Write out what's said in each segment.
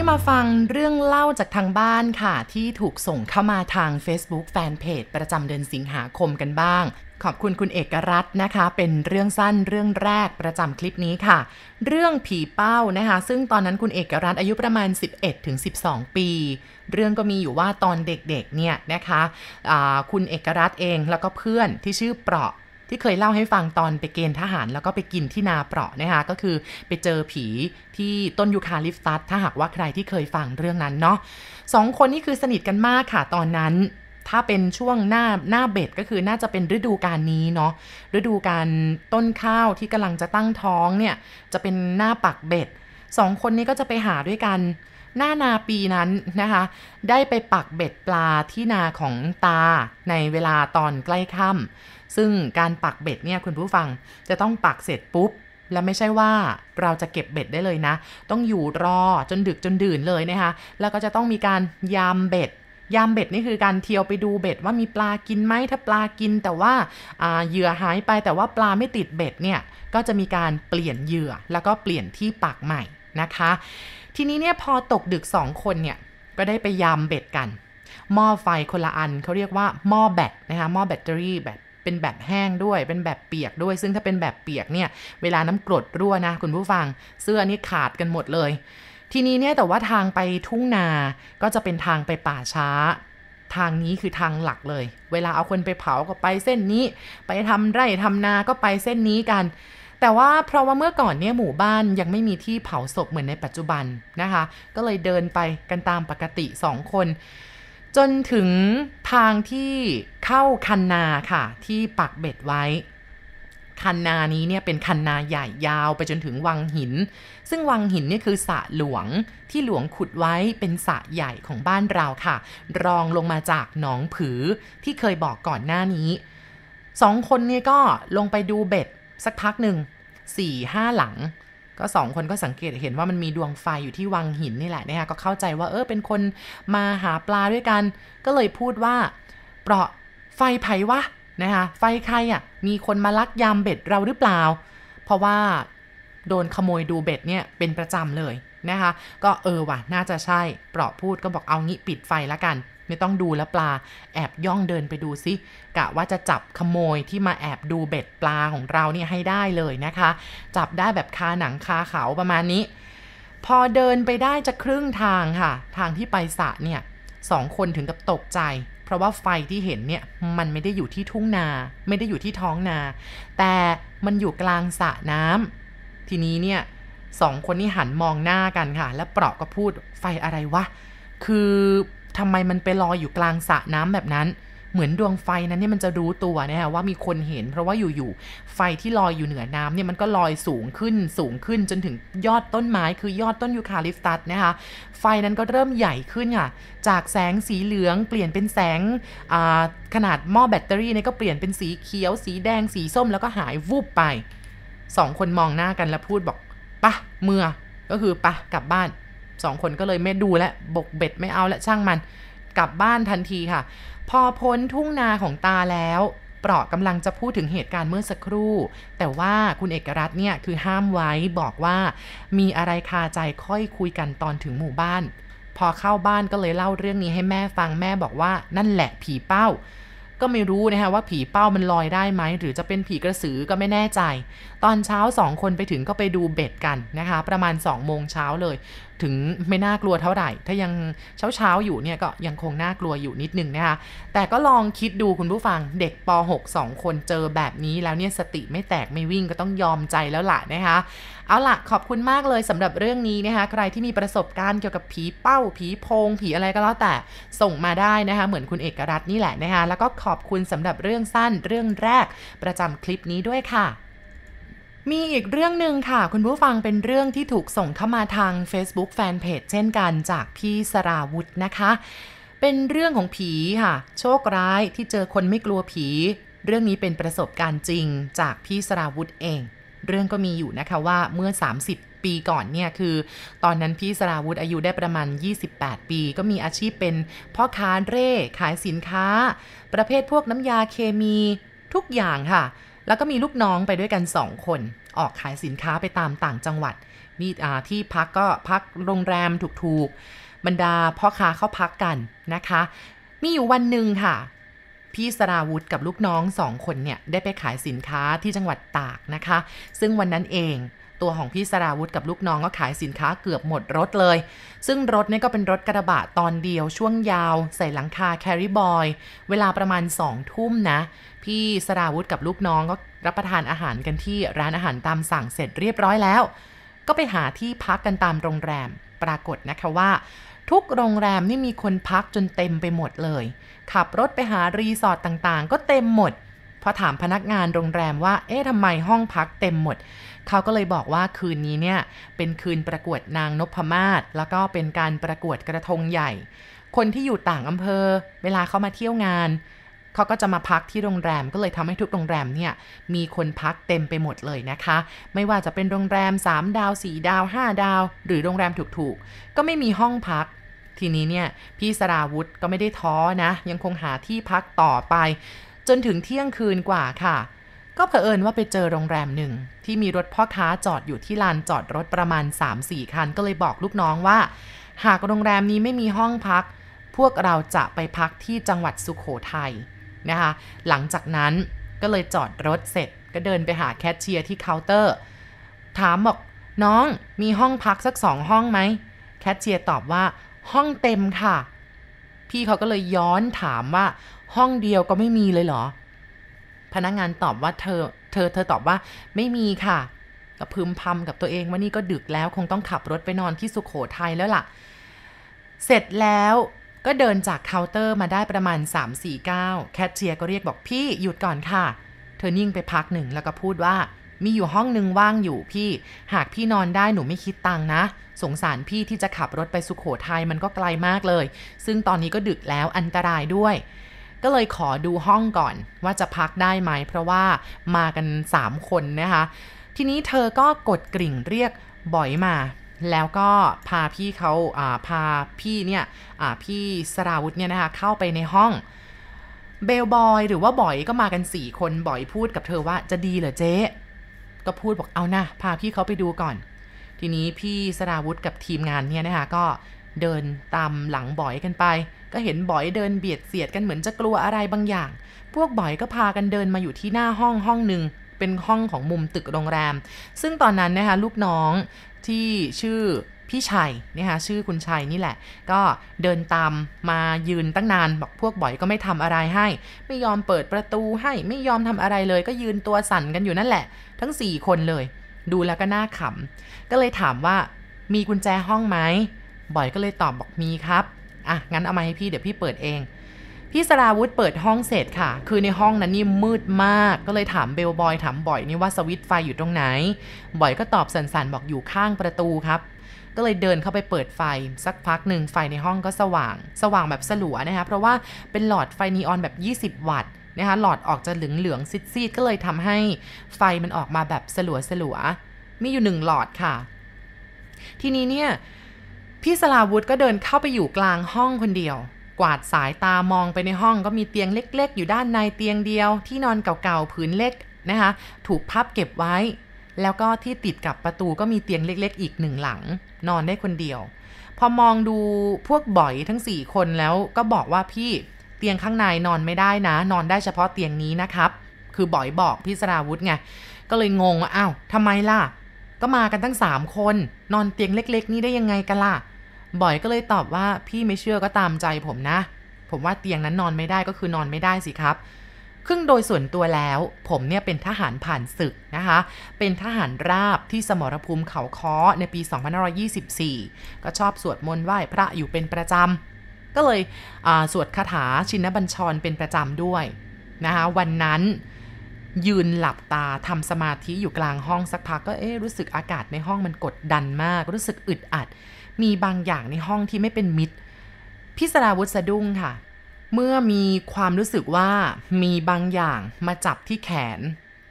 นี้มาฟังเรื่องเล่าจากทางบ้านค่ะ ที่ถูกส่งเข้ามาทาง Facebook Fanpage ประจำเดือนสิงหาคมกันบ้าง ขอบคุณคุณเอกรัตน์นะคะ เป็นเรื่องสั้นเรื่องแรกประจำคลิปนี้ค่ะ เรื่องผีเป้านะคะ ซึ่งตอนนั้นคุณเอกรัตน์อายุประมาณ 11-12 ปี เรื่องก็มีอยู่ว่าตอนเด็กๆเนี่ยนะคะะคุณเอกรัตน์เองแล้วก็เพื่อนที่ชื่อเปราะ ที่เคยเล่าให้ฟังตอนไปเกณฑ์ทหาร แล้วก็ไปกินที่นาเปราะนะคะก็คือไปเจอผีที่ต้นยูคาลิปตัสถ้าหากว่าใครที่เคยฟังเรื่องนั้นเนาะสองคนนี้คือสนิทกันมากค่ะตอนนั้นถ้าเป็นช่วงหน้าหน้าเบ็ดก็คือน่าจะเป็นฤดูการนี้เนาะฤดูการต้นข้าวที่กำลังจะตั้งท้องเนี่ยจะเป็นหน้าปักเบ็ดสองคนนี้ก็จะไปหาด้วยกัน หน้านาปีนั้นนะคะ ได้ไปปักเบ็ดปลาที่นาของตาในเวลาตอนใกล้ค่ำซึ่งการปักเบ็ดเนี่ยคุณผู้ฟังจะต้องปักเสร็จปุ๊บและไม่ใช่ว่าเราจะเก็บเบ็ดได้เลยนะ ต้องอยู่รอจนดึกจนดื่นเลยนะคะ แล้วก็จะต้องมีการยามเบ็ด ยามเบ็ดนี่คือการเที่ยวไปดูเบ็ดว่ามีปลากินไหมถ้าปลากินแต่ว่าเหยื่อหายไปแต่ว่าปลาไม่ติดเบ็ดเนี่ย ก็จะมีการเปลี่ยนเหยื่อแล้วก็เปลี่ยนที่ปักใหม่ นะคะ ทีนี้เนี่ยพอตกดึกสองคนเนี่ย ก็ได้ไปยามเบ็ดกัน หม้อไฟคนละอันเขาเรียกว่าหม้อแบตนะคะหม้อแบตเตอรี่แบบเป็นแบบแห้งด้วย เป็นแบบเปียกด้วย ซึ่งถ้าเป็นแบบเปียกเนี่ย เวลาน้ำกรดรั่วนะ คุณผู้ฟัง เสื้อนี่ขาดกันหมดเลย ทีนี้เนี่ยแต่ว่าทางไปทุ่งนา ก็จะเป็นทางไปป่าช้า ทางนี้คือทางหลักเลย เวลาเอาคนไปเผาก็ไปเส้นนี้ ไปทำไร่ทำนาก็ไปเส้นนี้กัน แต่ว่าเพราะว่าเมื่อก่อนเนี่ยหมู่บ้านยังไม่มีที่เผาศพเหมือนในปัจจุบันนะคะ ก็เลยเดินไปกันตามปกติสองคน จนถึงทางที่เข้าคันนาค่ะ ที่ปักเบ็ดไว้ คันนานี้เนี่ยเป็นคันนาใหญ่ยาวไปจนถึงวังหิน ซึ่งวังหินนี่คือสระหลวงที่หลวงขุดไว้เป็นสระใหญ่ของบ้านเราค่ะ รองลงมาจากหนองผือที่เคยบอกก่อนหน้านี้สองคนนี้ก็ลงไปดูเบ็ดสักพักหนึ่ง สี่ห้าหลัง ก็สองคนก็สังเกตเห็นว่ามันมีดวงไฟอยู่ที่วังหินนี่แหละนะคะก็เข้าใจว่าเออเป็นคนมาหาปลาด้วยกัน ก็เลยพูดว่า เปราะไฟไผวะนะคะไฟใครอะ่ะมีคนมาลักยามเบ็ดเราหรือเปล่า เพราะว่าโดนขโมยดูเบ็ดเนี่ยเป็นประจำเลยนะคะ ก็เออว่ะน่าจะใช่เปราะพูดก็บอกเอางี้ปิดไฟแล้วกัน ไม่ต้องดูแล้วปลาแอบย่องเดินไปดูซิกะว่าจะจับขโมยที่มาแอบดูเบ็ดปลาของเราเนี่ยให้ได้เลยนะคะ จับได้แบบคาหนังคาเขาประมาณนี้ พอเดินไปได้จะครึ่งทางค่ะ ทางที่ไปสะเนี่ยสองคนถึงกับตกใจ เพราะว่าไฟที่เห็นเนี่ยมันไม่ได้อยู่ที่ทุ่งนา ไม่ได้อยู่ที่ท้องนา แต่มันอยู่กลางสระน้ำทีนี้เนี่ยสองคนนี้หันมองหน้ากันค่ะ แล้วเปราะก็พูดไฟอะไรวะ คือ ทำไมมันไปลอยอยู่กลางสระน้ำแบบนั้น เหมือนดวงไฟนั้นเนี่ยมันจะรู้ตัวนะฮะว่ามีคนเห็น เพราะว่าอยู่ๆไฟที่ลอยอยู่เหนือน้ำเนี่ยมันก็ลอยสูงขึ้นสูงขึ้นจนถึงยอดต้นไม้คือยอดต้นยูคาลิปตัสนะคะไฟนั้นก็เริ่มใหญ่ขึ้นค่ะจากแสงสีเหลืองเปลี่ยนเป็นแสงขนาดหม้อแบตเตอรี่เนี่ยก็เปลี่ยนเป็นสีเขียว สีแดงสีส้มแล้วก็หายวูบไปสองคนมองหน้ากันแล้วพูดบอกปะเมื่อก็คือปะกลับบ้าน สองคนก็เลยไม่ดูและบกเบ็ดไม่เอาและช่างมัน กลับบ้านทันทีค่ะ พอพ้นทุ่งนาของตาแล้วเปราะกำลังจะพูดถึงเหตุการณ์เมื่อสักครู่ แต่ว่าคุณเอกรัตน์เนี่ยคือห้ามไว้บอกว่า มีอะไรคาใจค่อยคุยกันตอนถึงหมู่บ้าน พอเข้าบ้านก็เลยเล่าเรื่องนี้ให้แม่ฟังแม่บอกว่านั่นแหละผีเป้า ก็ไม่รู้นะคะว่าผีเป้ามันลอยได้ไหมหรือจะเป็นผีกระสือก็ไม่แน่ใจ ตอนเช้าสองคนไปถึงก็ไปดูเบ็ดกันนะคะ ประมาณ 2 โมงเช้าเลย ถึงไม่น่ากลัวเท่าไหร่ ถ้ายังเช้าเช้าอยู่เนี่ยก็ยังคงน่ากลัวอยู่นิดนึงนะคะ แต่ก็ลองคิดดูคุณผู้ฟังเด็กป .6 2 คนเจอแบบนี้แล้วเนี่ยสติไม่แตกไม่วิ่งก็ต้องยอมใจแล้วล่ะนะคะ เอาล่ะขอบคุณมากเลยสำหรับเรื่องนี้นะคะ ใครที่มีประสบการณ์เกี่ยวกับผีเป้าผีโพง ผีอะไรก็แล้วแต่ส่งมาได้นะคะ เหมือนคุณเอกรัตน์นี่แหละนะคะ แล้วก็ขอบคุณสำหรับเรื่องสั้นเรื่องแรกประจำคลิปนี้ด้วยค่ะ มีอีกเรื่องหนึ่งค่ะ คุณผู้ฟังเป็นเรื่องที่ถูกส่งเข้ามาทาง Facebook Fanpage เช่นกันจากพี่สราวุธนะคะ เป็นเรื่องของผีค่ะ โชคร้ายที่เจอคนไม่กลัวผี เรื่องนี้เป็นประสบการณ์จริงจากพี่สราวุธเอง เรื่องก็มีอยู่นะคะว่าเมื่อ 30 ปีก่อนเนี่ยคือ ตอนนั้นพี่สราวุธอายุได้ประมาณ 28 ปี ก็มีอาชีพเป็นพ่อค้าเร่ขายสินค้า ประเภทพวกน้ำยาเคมีทุกอย่างค่ะ แล้วก็มีลูกน้องไปด้วยกัน 2 คน ออกขายสินค้าไปตามต่างจังหวัดนี่ที่พักก็พักโรงแรมถูกๆ บรรดาพ่อค้าเข้าพักกันนะคะ มีอยู่วันหนึ่งค่ะ พี่สราวุธกับลูกน้องสองคนเนี่ย ได้ไปขายสินค้าที่จังหวัดตากนะคะ ซึ่งวันนั้นเอง ตัวของพี่สราวุธกับลูกน้องก็ขายสินค้าเกือบหมดรถเลย ซึ่งรถนี่ก็เป็นรถกระบะตอนเดียวช่วงยาว ใส่หลังคาแคริบอย เวลาประมาณสองทุ่มนะ พี่สราวุธกับลูกน้องก็รับประทานอาหารกันที่ร้านอาหารตามสั่งเสร็จเรียบร้อยแล้ว ก็ไปหาที่พักกันตามโรงแรม ปรากฏนะคะว่า ทุกโรงแรมนี่มีคนพักจนเต็มไปหมดเลย ขับรถไปหารีสอร์ทต่างๆ ก็เต็มหมด พอถามพนักงานโรงแรมว่า เอ๊ะทำไมห้องพักเต็มหมด เขาก็เลยบอกว่าคืนนี้เนี่ย เป็นคืนประกวดนางนพมาศ แล้วก็เป็นการประกวดกระทงใหญ่ คนที่อยู่ต่างอำเภอ เวลาเขามาเที่ยวงาน เขาก็จะมาพักที่โรงแรม ก็เลยทำให้ทุกโรงแรมเนี่ย มีคนพักเต็มไปหมดเลยนะคะ ไม่ว่าจะเป็นโรงแรม 3 ดาว 4 ดาว 5 ดาว หรือโรงแรมถูกๆ ก็ไม่มีห้องพักทีนี้เนี่ยพี่สราวุธก็ไม่ได้ท้อนะ ยังคงหาที่พักต่อไป จนถึงเที่ยงคืนกว่าค่ะ ก็เผอิญว่าไปเจอโรงแรมหนึ่ง ที่มีรถพ่อค้าจอดอยู่ที่ลานจอดรถประมาณ 3-4 คัน ก็เลยบอกลูกน้องว่า หากโรงแรมนี้ไม่มีห้องพัก พวกเราจะไปพักที่จังหวัดสุขโขทัยนะคะ หลังจากนั้นก็เลยจอดรถเสร็จ ก็เดินไปหาแคชเชียร์ที่เคาน์เตอร์ ถามบอกน้องมีห้องพักสักสองห้องไหมแคชเชียร์ตอบว่าห้องเต็มค่ะ พี่เขาก็เลยย้อนถามว่า ห้องเดียวก็ไม่มีเลยเหรอ พนักงงานตอบว่าเธอ เธอ เธอตอบว่าไม่มีค่ะก็พึมพำกับตัวเองว่านี่ก็ดึกแล้วคงต้องขับรถไปนอนที่สุขโขทัยแล้วล่ะ เสร็จแล้วก็เดินจากเคาน์เตอร์มาได้ประมาณ 3-4-9แคชเชียร์ก็เรียกบอกพี่หยุดก่อนค่ะ เธอนิ่งไปพักหนึ่งแล้วก็พูดว่ามีอยู่ห้องหนึ่งว่างอยู่พี่ หากพี่นอนได้หนูไม่คิดตังนะ สงสารพี่ที่จะขับรถไปสุขโขทัยมันก็ไกลมากเลย ซึ่งตอนนี้ก็ดึกแล้วอันตรายด้วย ก็เลยขอดูห้องก่อนว่าจะพักได้ไหม เพราะว่ามากัน 3 คนนะคะ ทีนี้เธอก็กดกริ่งเรียกบ่อยมา แล้วก็พาพี่เขาพาพี่เนี่ยพี่สราวุธเนี่ยนะคะเข้าไปในห้องเบลบอยหรือว่าบอยก็มากันสี่คนบอยพูดกับเธอว่าจะดีเหรอเจ๊ ก็พูดบอกเอานะพาพี่เขาไปดูก่อน ทีนี้พี่สราวุธกับทีมงานเนี่ยนะคะก็เดินตามหลังบอยกันไป ก็เห็นบอยเดินเบียดเสียดกันเหมือนจะกลัวอะไรบางอย่าง พวกบอยก็พากันเดินมาอยู่ที่หน้าห้องห้องหนึ่งเป็นห้องของมุมตึกโรงแรม ซึ่งตอนนั้นนะคะลูกน้องที่ชื่อพี่ชัยนะคะชื่อคุณชัยนี่แหละ ก็เดินตามมายืนตั้งนานบอกพวกบ่อยก็ไม่ทำอะไรให้ ไม่ยอมเปิดประตูให้ไม่ยอมทำอะไรเลย ก็ยืนตัวสั่นกันอยู่นั่นแหละ ทั้ง 4 คนเลย ดูแล้วก็น่าขำก็เลยถามว่ามีกุญแจห้องไหมบ่อยก็เลยตอบบอกมีครับ อะงั้นเอามาให้พี่เดี๋ยวพี่เปิดเอง พี่สราวุธเปิดห้องเสร็จค่ะ คือในห้องนั้นนี่มืดมาก ก็เลยถามเบลบอยถามบ่อยนี่ว่าสวิตไฟอยู่ตรงไหน บ่อยก็ตอบสันๆบอกอยู่ข้างประตูครับ ก็เลยเดินเข้าไปเปิดไฟ สักพักหนึ่งไฟในห้องก็สว่าง สว่างแบบสลัวนะคะเพราะว่าเป็นหลอดไฟนีออนแบบ 20 วัตต์นะคะหลอดออกจะเหลืองเหลืองซีดๆก็เลยทำให้ไฟมันออกมาแบบสลัวสลัวมีอยู่หนึ่งหลอดค่ะ ทีนี้เนี่ย พี่สลาวุธก็เดินเข้าไปอยู่กลางห้องคนเดียว กวาดสายตามองไปในห้องก็มีเตียงเล็ก ๆ อยู่ด้านในเตียงเดียว ที่นอนเก่าๆผืนเล็กนะคะ ถูกพับเก็บไว้ แล้วก็ที่ติดกับประตูก็มีเตียงเล็ก ๆ อีกหนึ่งหลัง นอนได้คนเดียว พอมองดูพวกบ่อยทั้ง 4 คนแล้วก็บอกว่าพี่เตียงข้างในนอนไม่ได้นะ นอนได้เฉพาะเตียงนี้นะครับ คือบ่อยบอกพี่สราวุธไงก็เลยงงว่าอ้าวทำไมล่ะ ก็มากันตั้ง 3 คน นอนเตียงเล็ก ๆ นี้ได้ยังไงกันล่ะ บ่อยก็เลยตอบว่าพี่ไม่เชื่อก็ตามใจผมนะ ผมว่าเตียงนั้นนอนไม่ได้ก็คือนอนไม่ได้สิครับครึ่งโดยส่วนตัวแล้ว ผมเนี่ยเป็นทหารผ่านศึกนะคะ เป็นทหารราบที่สมรภูมิเขาค้อในปี 2524 ก็ชอบสวดมนต์ไหว้พระอยู่เป็นประจำ ก็เลยสวดคาถาชินบัญชรเป็นประจำด้วยนะคะวันนั้น ยืนหลับตาทำสมาธิอยู่กลางห้องสักพักก็เอ๊รู้สึกอากาศในห้องมันกดดันมาก รู้สึกอึดอัด มีบางอย่างในห้องที่ไม่เป็นมิตรพิสราวุธสะดุ้งค่ะ เมื่อมีความรู้สึกว่ามีบางอย่างมาจับที่แขน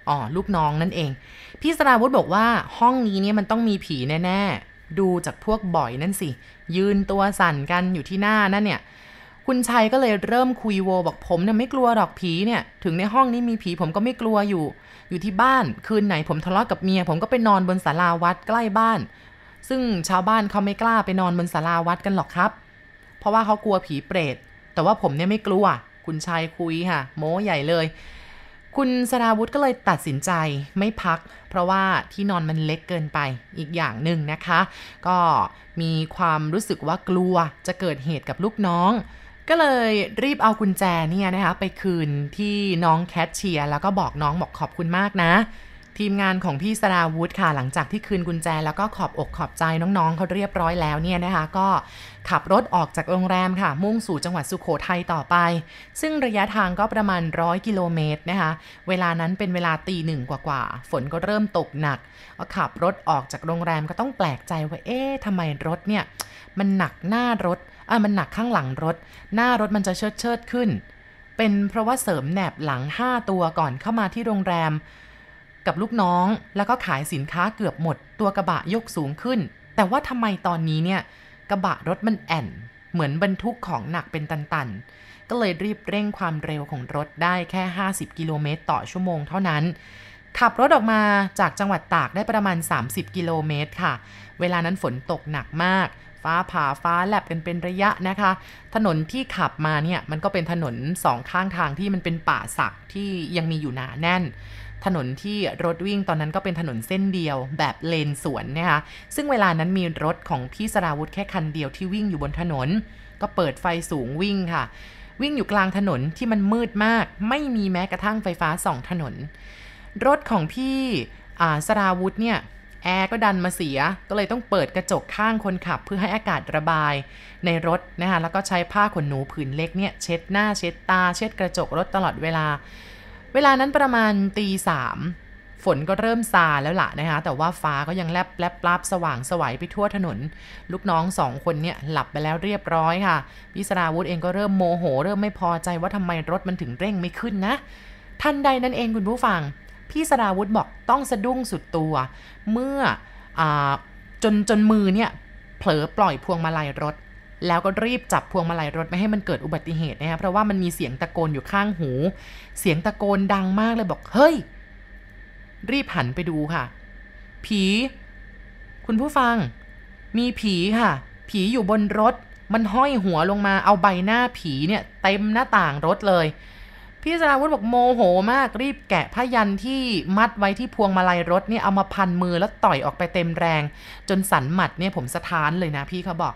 อ๋อลูกน้องนั่นเอง พี่สราวุธบอกว่าห้องนี้เนี่ยมันต้องมีผีแน่ ๆ ดูจากพวกบ่อยนั่นสิ ยืนตัวสั่นกันอยู่ที่หน้านั่นเนี่ย คุณชัยก็เลยเริ่มคุยโวบอกผมเนี่ยไม่กลัวหรอกผีเนี่ย ถึงในห้องนี้มีผีผมก็ไม่กลัวอยู่ อยู่ที่บ้านคืนไหนผมทะเลาะกับเมีย ผมก็ไปนอนบนศาลาวัดใกล้บ้าน ซึ่งชาวบ้านเขาไม่กล้าไปนอนบนศาลาวัดกันหรอกครับ เพราะว่าเขากลัวผีเปรต แต่ว่าผมเนี่ยไม่กลัว คุณชายคุยค่ะ โม้ใหญ่เลย คุณสราวุธก็เลยตัดสินใจไม่พัก เพราะว่าที่นอนมันเล็กเกินไปอีกอย่างหนึ่งนะคะ ก็มีความรู้สึกว่ากลัวจะเกิดเหตุกับลูกน้อง ก็เลยรีบเอากุญแจเนี่ยนะคะไปคืนที่น้องแคทเชียร์แล้วก็บอกน้องบอกขอบคุณมากนะ ทีมงานของพี่สราวุธค่ะ หลังจากที่คืนกุญแจแล้วก็ขอบอกขอบใจน้องๆเขาเรียบร้อยแล้วเนี่ยนะคะ ก็ขับรถออกจากโรงแรมค่ะ มุ่งสู่จังหวัดสุโขทัยต่อไป ซึ่งระยะทางก็ประมาณร้อยกิโลเมตรนะคะ เวลานั้นเป็นเวลาตีหนึ่งกว่าๆ ฝนก็เริ่มตกหนักขับรถออกจากโรงแรมก็ต้องแปลกใจว่าเอ๊ะทำไมรถเนี่ยมันหนักหน้ารถ อะมันหนักข้างหลังรถ หน้ารถมันจะเชิดเชิดขึ้น เป็นเพราะว่าเสริมแหนบหลัง 5 ตัวก่อนเข้ามาที่โรงแรม กับลูกน้องแล้วก็ขายสินค้าเกือบหมด ตัวกระบะยกสูงขึ้น แต่ว่าทำไมตอนนี้เนี่ยกระบะรถมันแอนเหมือนบรรทุกของหนักเป็นตันๆ ก็เลยรีบเร่งความเร็วของรถได้แค่ 50 กิโลเมตรต่อชั่วโมงเท่านั้น ขับรถออกมาจากจังหวัดตากได้ประมาณ 30 กิโลเมตรค่ะ เวลานั้นฝนตกหนักมาก ฟ้าผ่าฟ้าแลบกันเป็นระยะนะคะ ถนนที่ขับมาเนี่ยมันก็เป็นถนนสองข้างทางที่มันเป็นป่าสักที่ยังมีอยู่หนาแน่น ถนนที่รถวิ่งตอนนั้นก็เป็นถนนเส้นเดียว แบบเลนสวนนะคะซึ่งเวลานั้นมีรถของพี่สราวุธแค่คันเดียวที่วิ่งอยู่บนถนน ก็เปิดไฟสูงวิ่งค่ะ วิ่งอยู่กลางถนนที่มันมืดมาก ไม่มีแม้กระทั่งไฟฟ้าส่องถนน รถของพี่สราวุธเนี่ย แอร์ก็ดันมาเสีย ก็เลยต้องเปิดกระจกข้างคนขับเพื่อให้อากาศระบาย ในรถนะคะแล้วก็ใช้ผ้าขนหนูผืนเล็กเนี่ยเช็ดหน้าเช็ดตา เช็ดกระจกรถตลอดเวลา เวลานั้นประมาณตีสามฝนก็เริ่มซาแล้วล่ะนะคะ แต่ว่าฟ้าก็ยังแลบแลบปลาบสว่างสวัยไปทั่วถนน ลูกน้องสองคนเนี่ยหลับไปแล้วเรียบร้อยค่ะ พิศราวุธเองก็เริ่มโมโห เริ่มไม่พอใจว่าทำไมรถมันถึงเร่งไม่ขึ้นนะ ทันใดนั้นเองคุณผู้ฟัง พี่สราวุธบอกต้องสะดุ้งสุดตัว เมื่ออจนจนมือเนี่ยเผลอปล่อยพวงมาลัยรถ แล้วก็รีบจับพวงมาลัยรถไม่ให้มันเกิดอุบัติเหตุนะครเพราะว่ามันมีเสียงตะโกนอยู่ข้างหู เสียงตะโกนดังมากเลยบอกเฮ้ย รีบหันไปดูค่ะ ผี คุณผู้ฟัง มีผีค่ะ ผีอยู่บนรถ มันห้อยหัวลงมาเอาใบหน้าผีเนี่ยเต็มหน้าต่างรถเลย พี่สราวุธบอกโมโหมากรีบแกะผ้ายันที่มัดไว้ที่พวงมาลัยรถเนี่ยเอามาพันมือแล้วต่อยออกไปเต็มแรง จนสันหมัดเนี่ยผมสะท้านเลยนะพี่เขาบอก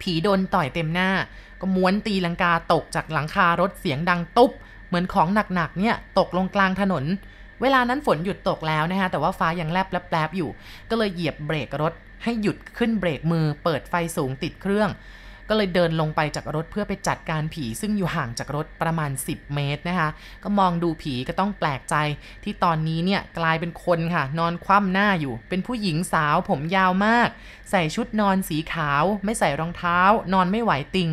ผีโดนต่อยเต็มหน้า ก็ม้วนตีลังกาตกจากหลังคารถเสียงดังตุ๊บ เหมือนของหนักๆเนี่ยตกลงกลางถนน เวลานั้นฝนหยุดตกแล้วนะคะแต่ว่าฟ้ายังแลบแลบอยู่ ก็เลยเหยียบเบรกรถให้หยุดขึ้นเบรกมือ เปิดไฟสูงติดเครื่อง ก็เลยเดินลงไปจากรถเพื่อไปจัดการผี ซึ่งอยู่ห่างจากรถประมาณ 10 เมตรนะคะ ก็มองดูผีก็ต้องแปลกใจ ที่ตอนนี้เนี่ยกลายเป็นคนค่ะ นอนคว่ำหน้าอยู่ เป็นผู้หญิงสาวผมยาวมาก ใส่ชุดนอนสีขาว ไม่ใส่รองเท้า นอนไม่ไหวติง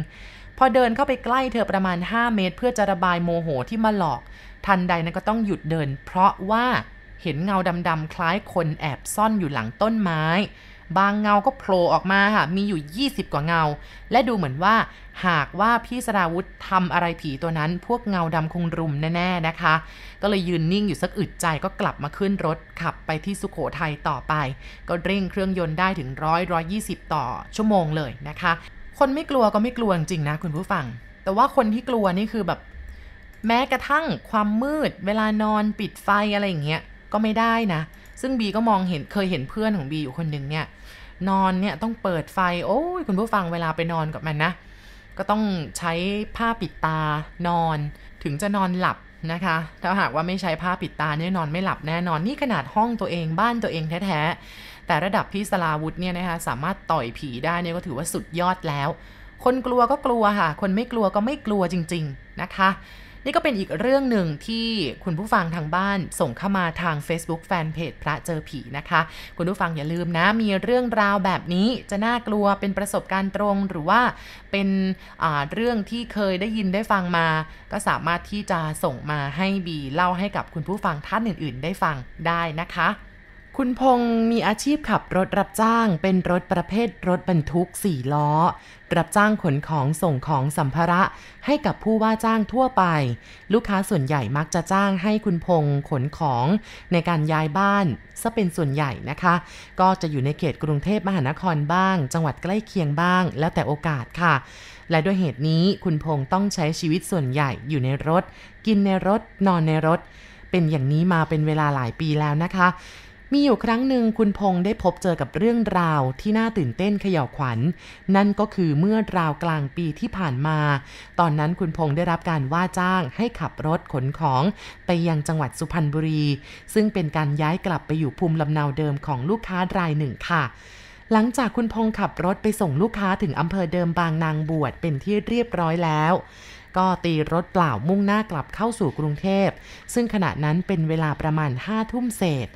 พอเดินเข้าไปใกล้เธอประมาณ 5 เมตร เพื่อจะระบายโมโหที่มาหลอก ทันใดนั้นก็ต้องหยุดเดิน เพราะว่าเห็นเงาดำๆคล้ายคนแอบซ่อนอยู่หลังต้นไม้ บางเงาก็โผล่ออกมาค่ะ มีอยู่ 20 กว่าเงา และดูเหมือนว่า หากว่าพี่สราวุธทำอะไรผีตัวนั้น พวกเงาดำคงรุมแน่ๆนะคะ ก็เลยยืนนิ่งอยู่สักอึดใจก็กลับมาขึ้นรถขับไปที่สุขโขทัยต่อไป ก็เร่งเครื่องยนต์ได้ถึงร้อยร้อยยี่สิบต่อชั่วโมงเลยนะคะ คนไม่กลัวก็ไม่กลัวจริงๆนะคุณผู้ฟัง แต่ว่าคนที่กลัวนี่คือแบบแม้กระทั่งความมืด เวลานอนปิดไฟอะไรอย่างเงี้ยก็ไม่ได้นะ ซึ่งบีก็มองเห็นเคยเห็นเพื่อนของบีอยู่คนหนึ่งเนี่ย นอนเนี่ยต้องเปิดไฟ โอ้ยคุณผู้ฟังเวลาไปนอนกับมันนะ ก็ต้องใช้ผ้าปิดตานอน ถึงจะนอนหลับนะคะ ถ้าหากว่าไม่ใช้ผ้าปิดตาเนี่ยนอนไม่หลับแน่นอนนี่ขนาดห้องตัวเองบ้านตัวเองแท้ๆ แต่ระดับพี่สลาวุธเนี่ยนะคะสามารถต่อยผีได้เนี่ยก็ถือว่าสุดยอดแล้ว คนกลัวก็กลัวค่ะ คนไม่กลัวก็ไม่กลัวจริง ๆนะคะ นี่ก็เป็นอีกเรื่องหนึ่งที่คุณผู้ฟังทางบ้านส่งเข้ามาทาง Facebook Fanpage พระเจอผีนะคะ คุณผู้ฟังอย่าลืมนะ มีเรื่องราวแบบนี้จะน่ากลัวเป็นประสบการณ์ตรงหรือว่าเป็นเรื่องที่เคยได้ยินได้ฟังมา ก็สามารถที่จะส่งมาให้บีเล่าให้กับคุณผู้ฟังท่านอื่น ๆ ได้ฟังได้นะคะคุณพงศ์มีอาชีพขับรถรับจ้างเป็นรถประเภทรถบรรทุกสี่ล้อ รับจ้างขนของส่งของสัมภาระให้กับผู้ว่าจ้างทั่วไป ลูกค้าส่วนใหญ่มักจะจ้างให้คุณพงศ์ขนของในการย้ายบ้านซะเป็นส่วนใหญ่นะคะ ก็จะอยู่ในเขตกรุงเทพมหานครบ้าง จังหวัดใกล้เคียงบ้าง แล้วแต่โอกาสค่ะ และด้วยเหตุนี้คุณพงศ์ต้องใช้ชีวิตส่วนใหญ่อยู่ในรถ กินในรถ นอนในรถ เป็นอย่างนี้มาเป็นเวลาหลายปีแล้วนะคะ มีอยู่ครั้งหนึ่งคุณพงษ์ได้พบเจอกับเรื่องราวที่น่าตื่นเต้นขย่าขวัญ นั่นก็คือเมื่อราวกลางปีที่ผ่านมา ตอนนั้นคุณพงษ์ได้รับการว่าจ้างให้ขับรถขนของไปยังจังหวัดสุพรรณบุรี ซึ่งเป็นการย้ายกลับไปอยู่ภูมิลำเนาเดิมของลูกค้ารายหนึ่งค่ะหลังจากคุณพงษ์ขับรถไปส่งลูกค้าถึงอำเภอเดิมบางนางบวชเป็นที่เรียบร้อยแล้ว ก็ตีรถเปล่ามุ่งหน้ากลับเข้าสู่กรุงเทพ ซึ่งขณะนั้นเป็นเวลาประมาณห้าทุ่มเศษ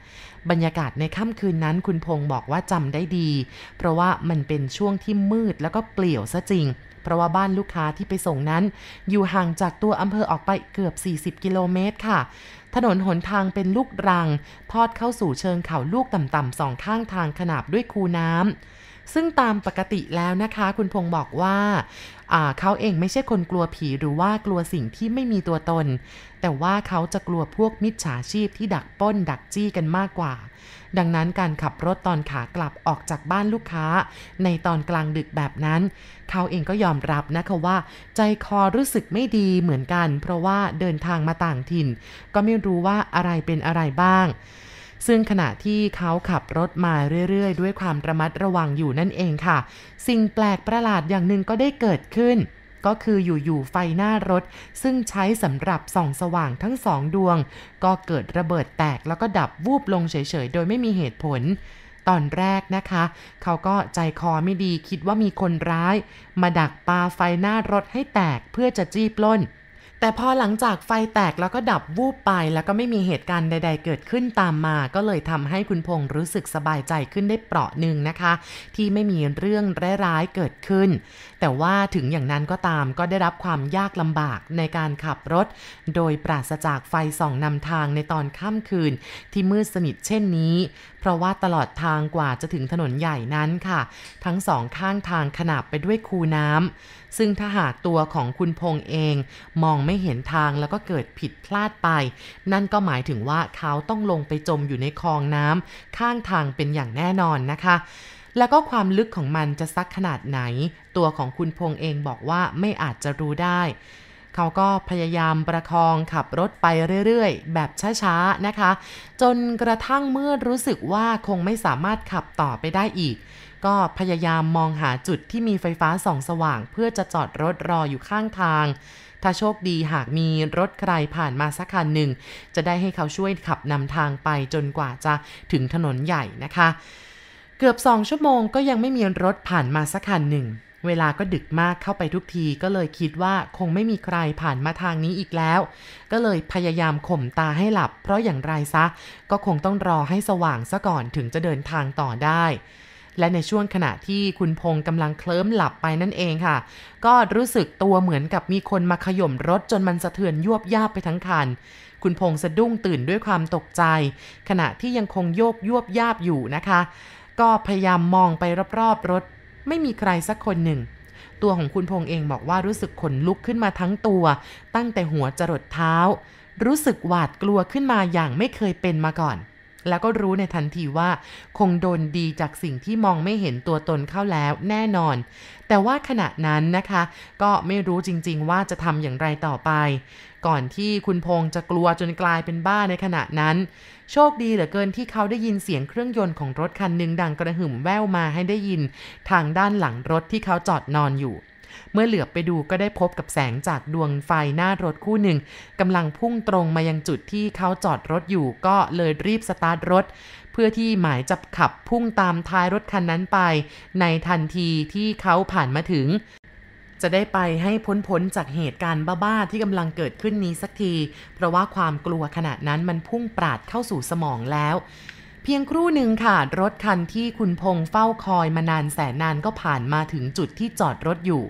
บรรยากาศในค่ำคืนนั้นคุณพงศ์บอกว่าจำได้ดี เพราะว่ามันเป็นช่วงที่มืดแล้วก็เปลี่ยวซะจริง เพราะว่าบ้านลูกค้าที่ไปส่งนั้น อยู่ห่างจากตัวอำเภอออกไปเกือบ 40 กิโลเมตรค่ะถนนหนทางเป็นลูกรัง ทอดเข้าสู่เชิงเขาลูกต่ำๆสองข้างทางขนาบด้วยคูน้ำ ซึ่งตามปกติแล้วนะคะ คุณพงศ์บอกว่าเขาเองไม่ใช่คนกลัวผีหรือว่ากลัวสิ่งที่ไม่มีตัวตน แต่ว่าเขาจะกลัวพวกมิจฉาชีพที่ดักป้นดักจี้กันมากกว่า ดังนั้นการขับรถตอนขากลับออกจากบ้านลูกค้า ในตอนกลางดึกแบบนั้น เขาเองก็ยอมรับนะคะว่า ใจคอรู้สึกไม่ดีเหมือนกัน เพราะว่าเดินทางมาต่างถิ่น ก็ไม่รู้ว่าอะไรเป็นอะไรบ้าง ซึ่งขณะที่เขาขับรถมาเรื่อยๆ ด้วยความระมัดระวังอยู่นั่นเองค่ะ สิ่งแปลกประหลาดอย่างหนึ่งก็ได้เกิดขึ้น ก็คืออยู่ๆไฟหน้ารถ ซึ่งใช้สำหรับส่องสว่างทั้งสองดวง ก็เกิดระเบิดแตกแล้วก็ดับวูบลงเฉยๆ โดยไม่มีเหตุผลตอนแรกนะคะ เขาก็ใจคอไม่ดีคิดว่ามีคนร้าย มาดักปาไฟหน้ารถให้แตกเพื่อจะจี้ปล้น แต่พอหลังจากไฟแตกแล้วก็ดับวูบไป แล้วก็ไม่มีเหตุการณ์ใด ๆ เกิดขึ้นตามมา ก็เลยทำให้คุณพงศ์รู้สึกสบายใจขึ้นได้เปราะหนึ่งนะคะ ที่ไม่มีเรื่องร้ายๆเกิดขึ้น แต่ว่าถึงอย่างนั้นก็ตามก็ได้รับความยากลำบากในการขับรถ โดยปราศจากไฟส่องนำทางในตอนค่ำคืน ที่มืดสนิทเช่นนี้ เพราะว่าตลอดทางกว่าจะถึงถนนใหญ่นั้นค่ะ ทั้งสองข้างทางขนาบไปด้วยคูน้ำ ซึ่งถ้าหากตัวของคุณพงษ์เอง มองไม่เห็นทางแล้วก็เกิดผิดพลาดไป นั่นก็หมายถึงว่าเขาต้องลงไปจมอยู่ในคลองน้ำข้างทางเป็นอย่างแน่นอนนะคะแล้วก็ความลึกของมันจะซักขนาดไหน ตัวของคุณพงษ์เองบอกว่าไม่อาจจะรู้ได้ เขาก็พยายามประคองขับรถไปเรื่อยๆ แบบช้าๆนะคะ จนกระทั่งเมื่อรู้สึกว่าคงไม่สามารถขับต่อไปได้อีก ก็พยายามมองหาจุดที่มีไฟฟ้าส่องสว่าง เพื่อจะจอดรถรออยู่ข้างทาง ถ้าโชคดีหากมีรถใครผ่านมาสักคันหนึ่ง จะได้ให้เขาช่วยขับนำทางไปจนกว่าจะถึงถนนใหญ่นะคะ เกือบสองชั่วโมงก็ยังไม่มีรถผ่านมาสักคันหนึ่ง เวลาก็ดึกมากเข้าไปทุกทีก็เลยคิดว่าคงไม่มีใครผ่านมาทางนี้อีกแล้ว ก็เลยพยายามข่มตาให้หลับ เพราะอย่างไรซะ ก็คงต้องรอให้สว่างซะก่อนถึงจะเดินทางต่อได้และในช่วงขณะที่คุณพงศ์กำลังเคลิ้มหลับไปนั่นเองค่ะ ก็รู้สึกตัวเหมือนกับมีคนมาขย่มรถจนมันสะเทือนยวบยาบไปทั้งคัน คุณพงศ์สะดุ้งตื่นด้วยความตกใจ ขณะที่ยังคงโยกยวบยาบอยู่นะคะ ก็พยายามมองไปรอบๆรถ ไม่มีใครสักคนหนึ่ง ตัวของคุณพงษ์เองบอกว่ารู้สึกขนลุกขึ้นมาทั้งตัว ตั้งแต่หัวจรดเท้า รู้สึกหวาดกลัวขึ้นมาอย่างไม่เคยเป็นมาก่อน แล้วก็รู้ในทันทีว่า คงโดนดีจากสิ่งที่มองไม่เห็นตัวตนเข้าแล้วแน่นอน แต่ว่าขณะนั้นนะคะ ก็ไม่รู้จริง ๆ ว่าจะทำอย่างไรต่อไป ก่อนที่คุณพงษ์จะกลัวจนกลายเป็นบ้าในขณะนั้น โชคดีเหลือเกินที่เขาได้ยินเสียงเครื่องยนต์ของรถคันหนึ่งดังกระหึ่มแว่วมาให้ได้ยิน ทางด้านหลังรถที่เขาจอดนอนอยู่ เมื่อเหลือบไปดูก็ได้พบกับแสงจากดวงไฟหน้ารถคู่หนึ่งกำลังพุ่งตรงมายังจุดที่เขาจอดรถอยู่ก็เลยรีบสตาร์ทรถ เพื่อที่หมายจะขับพุ่งตามท้ายรถคันนั้นไป ในทันทีที่เขาผ่านมาถึงจะได้ไปให้พ้นๆจากเหตุการณ์บ้าๆที่กำลังเกิดขึ้นนี้สักที เพราะว่าความกลัวขณะนั้นมันพุ่งปราดเข้าสู่สมองแล้ว เพียงครู่หนึ่งค่ะ รถคันที่คุณพงษ์เฝ้าคอยมานานแสนนานก็ผ่านมาถึงจุดที่จอดรถอยู่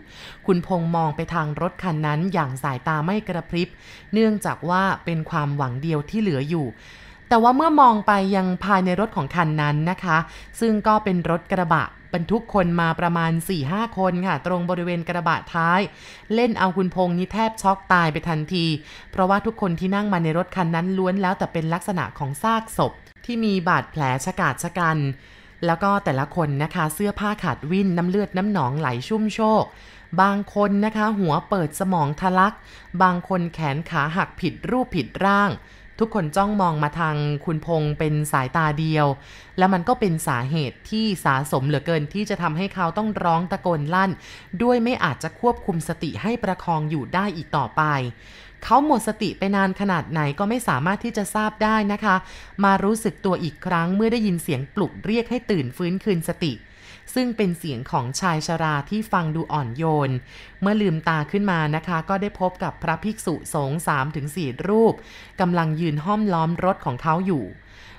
คุณพงษ์มองไปทางรถคันนั้นอย่างสายตาไม่กระพริบ เนื่องจากว่าเป็นความหวังเดียวที่เหลืออยู่ แต่ว่าเมื่อมองไปยังภายในรถของคันนั้นนะคะ ซึ่งก็เป็นรถกระบะบรรทุกคนมาประมาณ 4-5 คนค่ะ ตรงบริเวณกระบะท้าย เล่นเอาคุณพงษ์นี่แทบช็อกตายไปทันที เพราะว่าทุกคนที่นั่งมาในรถคันนั้นล้วนแล้วแต่เป็นลักษณะของซากศพ ที่มีบาดแผลชะกาดชะกัน แล้วก็แต่ละคนนะคะเสื้อผ้าขาดวิ่นน้ำเลือดน้ำหนองไหลชุ่มโชก บางคนนะคะหัวเปิดสมองทะลัก บางคนแขนขาหักผิดรูปผิดร่าง ทุกคนจ้องมองมาทางคุณพงษ์เป็นสายตาเดียว แล้วมันก็เป็นสาเหตุที่สาสมเหลือเกินที่จะทำให้เขาต้องร้องตะโกนลั่น ด้วยไม่อาจจะควบคุมสติให้ประคองอยู่ได้อีกต่อไป เขาหมดสติไปนานขนาดไหนก็ไม่สามารถที่จะทราบได้นะคะ มารู้สึกตัวอีกครั้งเมื่อได้ยินเสียงปลุกเรียกให้ตื่นฟื้นคืนสติ ซึ่งเป็นเสียงของชายชราที่ฟังดูอ่อนโยน เมื่อลืมตาขึ้นมานะคะ ก็ได้พบกับพระภิกษุสงฆ์3-4 รูปกำลังยืนห้อมล้อมรถของเขาอยู่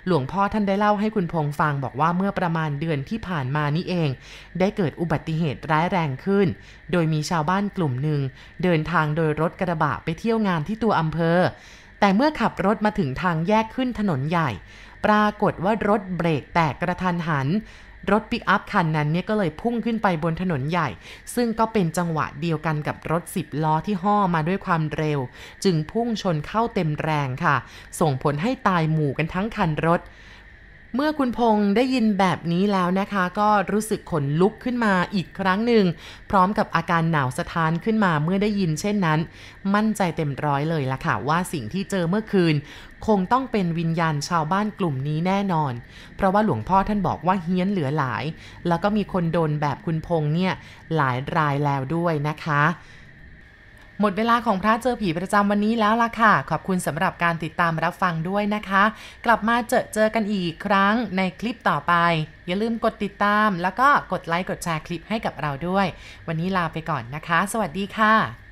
หลวงพ่อท่านได้เล่าให้คุณพงษ์ฟังบอกว่าเมื่อประมาณเดือนที่ผ่านมานี้เอง ได้เกิดอุบัติเหตุร้ายแรงขึ้น โดยมีชาวบ้านกลุ่มหนึ่ง เดินทางโดยรถกระบะไปเที่ยวงานที่ตัวอำเภอ แต่เมื่อขับรถมาถึงทางแยกขึ้นถนนใหญ่ ปรากฏว่ารถเบรกแตกกระทันหัน รถปิกอัพคันนั้นเนี่ยก็เลยพุ่งขึ้นไปบนถนนใหญ่ ซึ่งก็เป็นจังหวะเดียวกันกับรถสิบล้อที่ห่อมาด้วยความเร็ว จึงพุ่งชนเข้าเต็มแรงค่ะ ส่งผลให้ตายหมู่กันทั้งคันรถ เมื่อคุณพงษ์ได้ยินแบบนี้แล้วนะคะ ก็รู้สึกขนลุกขึ้นมาอีกครั้งหนึ่ง พร้อมกับอาการหนาวสะท้านขึ้นมาเมื่อได้ยินเช่นนั้น มั่นใจเต็มร้อยเลยล่ะค่ะ ว่าสิ่งที่เจอเมื่อคืน คงต้องเป็นวิญญาณชาวบ้านกลุ่มนี้แน่นอน เพราะว่าหลวงพ่อท่านบอกว่าเฮี้ยนเหลือหลาย แล้วก็มีคนโดนแบบคุณพงษ์เนี่ยหลายรายแล้วด้วยนะคะ หมดเวลาของพระเจอผีประจำวันนี้แล้วล่ะค่ะ ขอบคุณสำหรับการติดตามรับฟังด้วยนะคะ กลับมาเจอเจอกันอีกครั้งในคลิปต่อไป อย่าลืมกดติดตาม แล้วก็กดไลค์กดแชร์คลิปให้กับเราด้วย วันนี้ลาไปก่อนนะคะ สวัสดีค่ะ